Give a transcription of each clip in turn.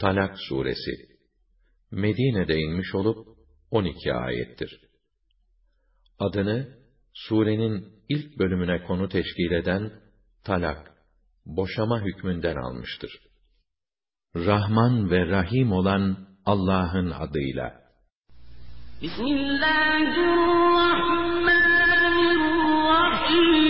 Talak suresi Medine'de inmiş olup 12 ayettir. Adını surenin ilk bölümüne konu teşkil eden talak, boşama hükmünden almıştır. Rahman ve Rahim olan Allah'ın adıyla. Bismillahirrahmanirrahim.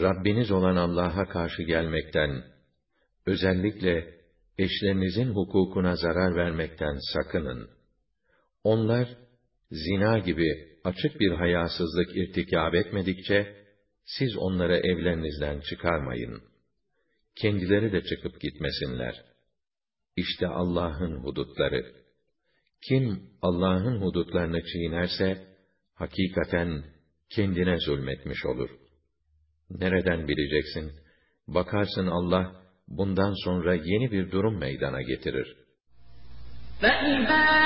Rabbiniz olan Allah'a karşı gelmekten, özellikle eşlerinizin hukukuna zarar vermekten sakının. Onlar, zina gibi açık bir hayasızlık irtikab etmedikçe, siz onları evlerinizden çıkarmayın. Kendileri de çıkıp gitmesinler. İşte Allah'ın hudutları. Kim Allah'ın hudutlarını çiğnerse, hakikaten kendine zulmetmiş olur. Nereden bileceksin? Bakarsın Allah, bundan sonra yeni bir durum meydana getirir. فَإِذَا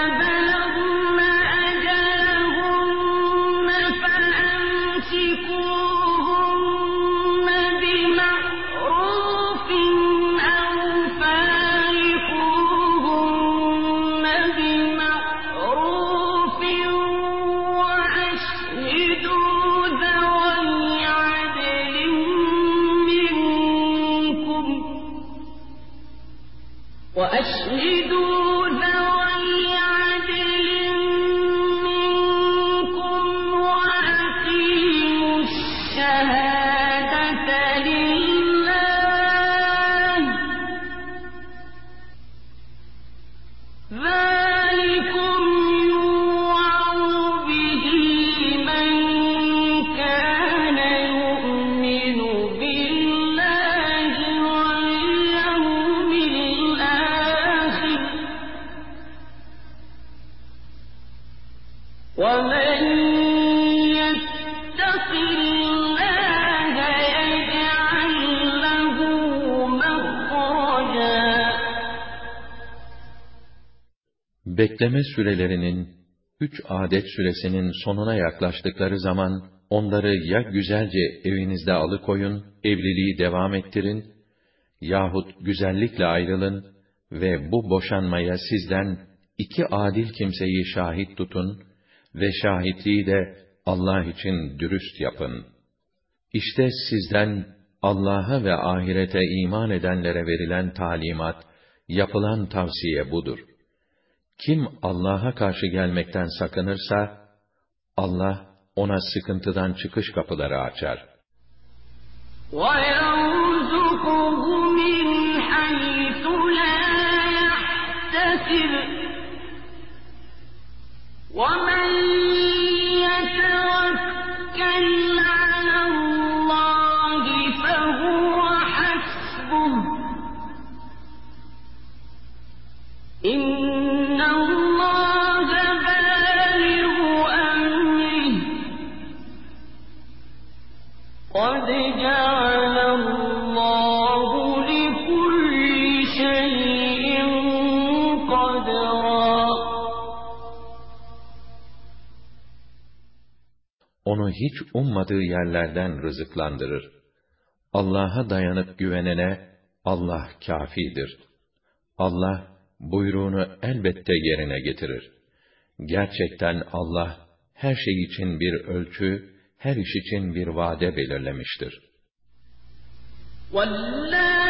bekleme sürelerinin, üç adet süresinin sonuna yaklaştıkları zaman, onları ya güzelce evinizde alıkoyun, evliliği devam ettirin, yahut güzellikle ayrılın ve bu boşanmaya sizden iki adil kimseyi şahit tutun ve şahitliği de Allah için dürüst yapın. İşte sizden Allah'a ve ahirete iman edenlere verilen talimat, yapılan tavsiye budur. Kim Allah'a karşı gelmekten sakınırsa, Allah ona sıkıntıdan çıkış kapıları açar. وَيَرْزُقُهُ مِنْ حَيْثُ لَا يَحْتَسِبُ وَمَنْ يَتَوَكَّلْ hiç ummadığı yerlerden rızıklandırır. Allah'a dayanıp güvenene Allah kâfidir. Allah buyruğunu elbette yerine getirir. Gerçekten Allah her şey için bir ölçü, her iş için bir vade belirlemiştir. وَاللَّائِي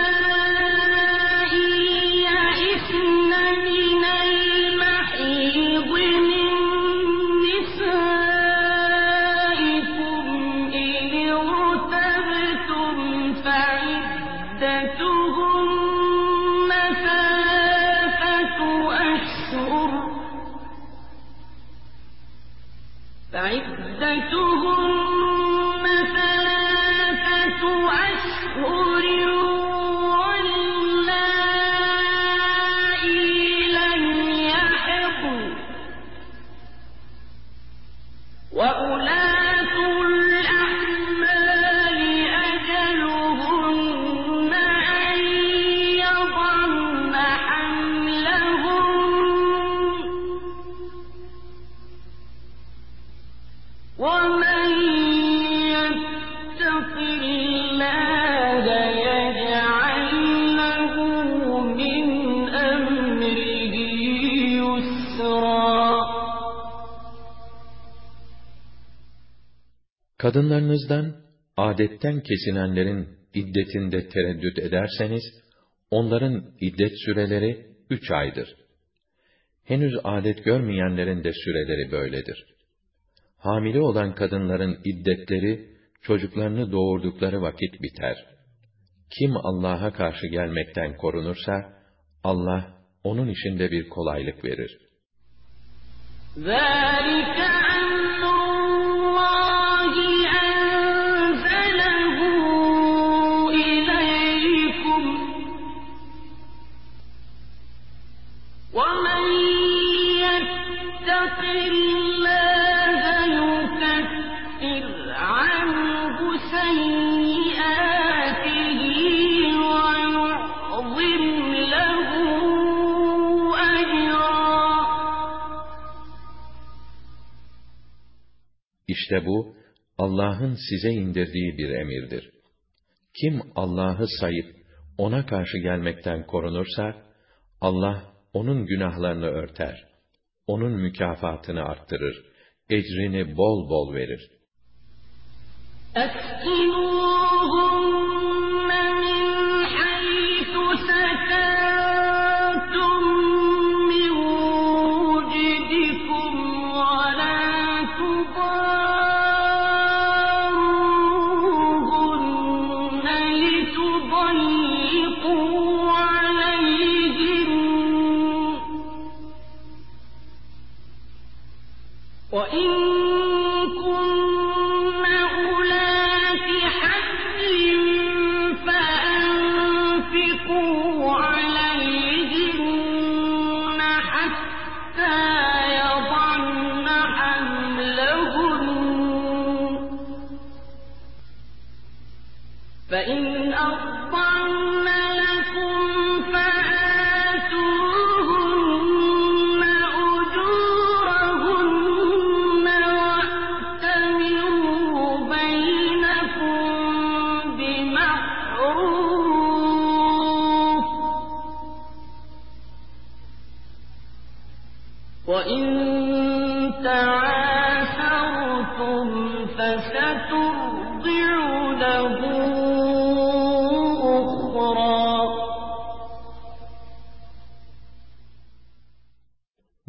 Kadınlarınızdan adetten kesinenlerin iddetinde tereddüt ederseniz, onların iddet süreleri üç aydır. Henüz adet görmeyenlerin de süreleri böyledir. Hamile olan kadınların iddetleri, çocuklarını doğurdukları vakit biter. Kim Allah'a karşı gelmekten korunursa, Allah onun işinde bir kolaylık verir. bu, Allah'ın size indirdiği bir emirdir. Kim Allah'ı sayıp ona karşı gelmekten korunursa, Allah onun günahlarını örter, onun mükafatını arttırır, ecrini bol bol verir. Etkinun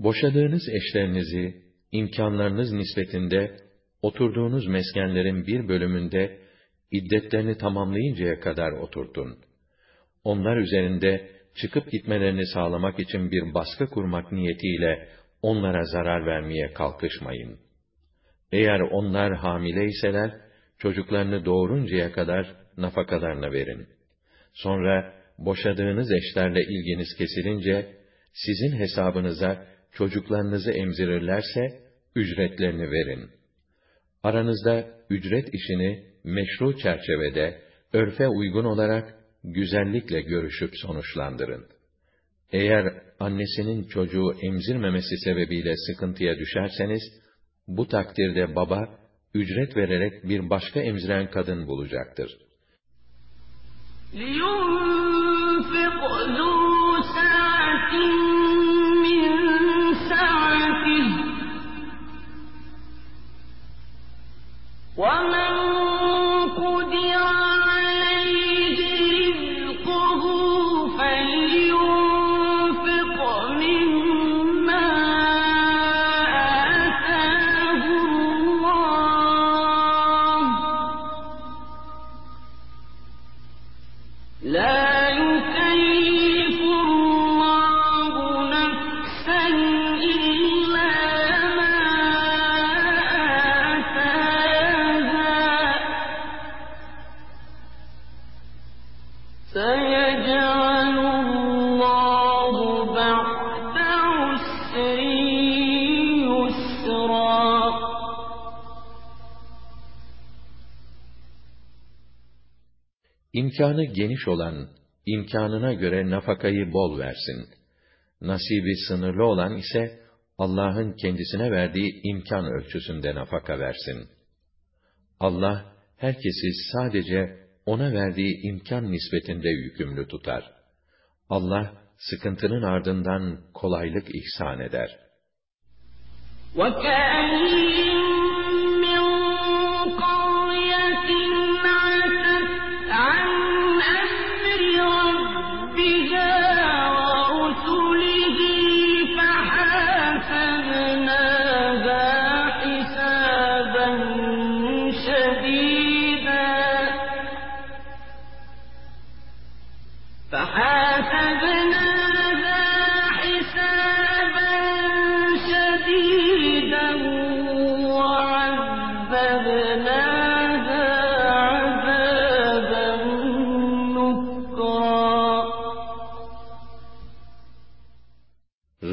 Boşadığınız eşlerinizi, imkanlarınız nispetinde, oturduğunuz meskenlerin bir bölümünde, iddetlerini tamamlayıncaya kadar oturtun. Onlar üzerinde çıkıp gitmelerini sağlamak için bir baskı kurmak niyetiyle onlara zarar vermeye kalkışmayın. Eğer onlar hamile iseler, çocuklarını doğuruncaya kadar nafakalarını verin. Sonra boşadığınız eşlerle ilginiz kesilince, sizin hesabınıza çocuklarınızı emzirirlerse, ücretlerini verin. Aranızda ücret işini meşru çerçevede, örfe uygun olarak güzellikle görüşüp sonuçlandırın. Eğer annesinin çocuğu emzirmemesi sebebiyle sıkıntıya düşerseniz, bu takdirde baba, ücret vererek bir başka emziren kadın bulacaktır. لينفق ذو سعة ومن İmkanı geniş olan, imkanına göre nafakayı bol versin. Nasibi sınırlı olan ise, Allah'ın kendisine verdiği imkan ölçüsünde nafaka versin. Allah, herkesi sadece ona verdiği imkan nispetinde yükümlü tutar. Allah, sıkıntının ardından kolaylık ihsan eder. وكأين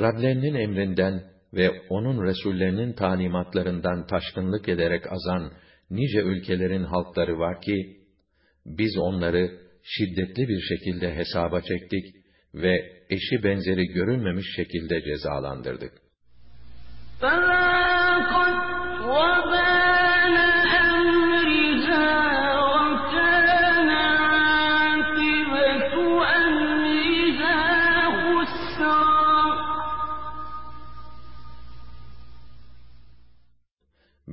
Rablerinin emrinden ve onun Resullerinin talimatlarından taşkınlık ederek azan nice ülkelerin halkları var ki, biz onları şiddetli bir şekilde hesaba çektik ve eşi benzeri görülmemiş şekilde cezalandırdık.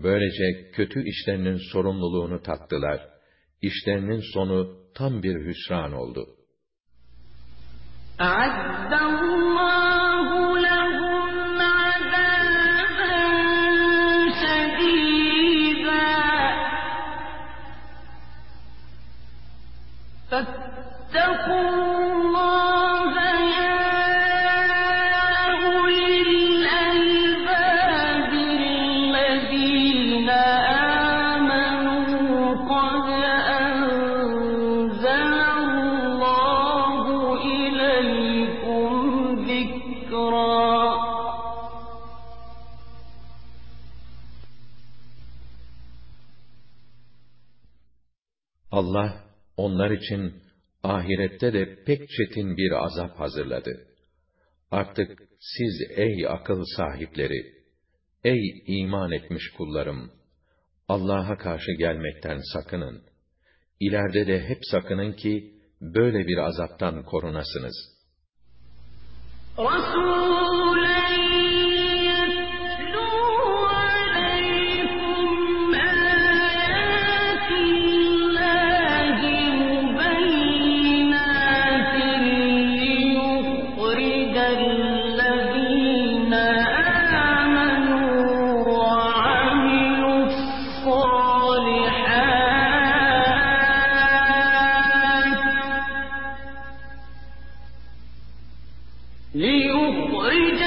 Böylece kötü işlerinin sorumluluğunu tattılar. İşlerinin sonu tam bir hüsran oldu. أعد الله لهم عذابا شديدا فاتقوا onlar için ahirette de pek çetin bir azap hazırladı. Artık siz ey akıl sahipleri, ey iman etmiş kullarım, Allah'a karşı gelmekten sakının. İleride de hep sakının ki, böyle bir azaptan korunasınız. Resulü ليخرج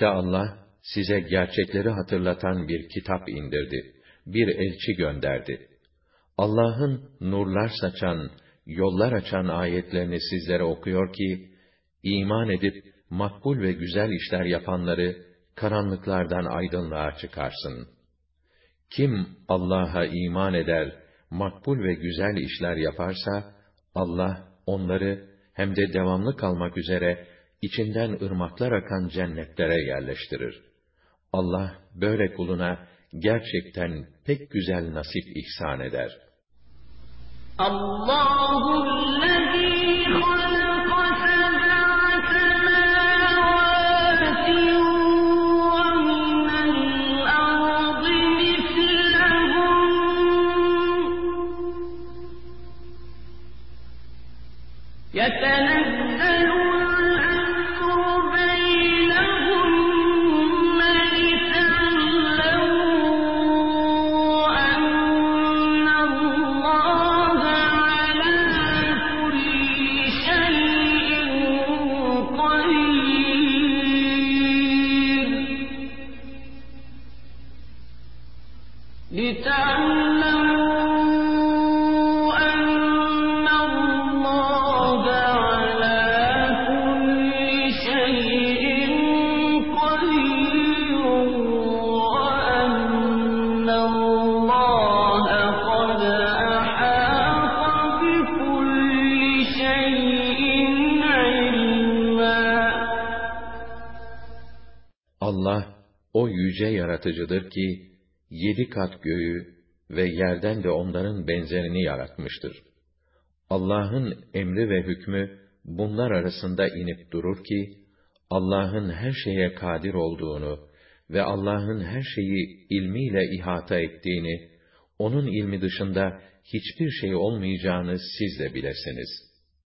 İşte Allah size gerçekleri hatırlatan bir kitap indirdi. Bir elçi gönderdi. Allah'ın nurlar saçan, yollar açan ayetlerini sizlere okuyor ki, iman edip makbul ve güzel işler yapanları karanlıklardan aydınlığa çıkarsın. Kim Allah'a iman eder, makbul ve güzel işler yaparsa, Allah onları hem de devamlı kalmak üzere içinden ırmaklar akan cennetlere yerleştirir. Allah böyle kuluna gerçekten pek güzel nasip ihsan eder. الله الذي خلق سبع سماوات o yüce yaratıcıdır ki yedi kat göğü ve yerden de onların benzerini yaratmıştır. Allah'ın emri ve hükmü bunlar arasında inip durur ki Allah'ın her şeye kadir olduğunu ve Allah'ın her şeyi ilmiyle ihata ettiğini, onun ilmi dışında hiçbir şey olmayacağını siz de bilesiniz.''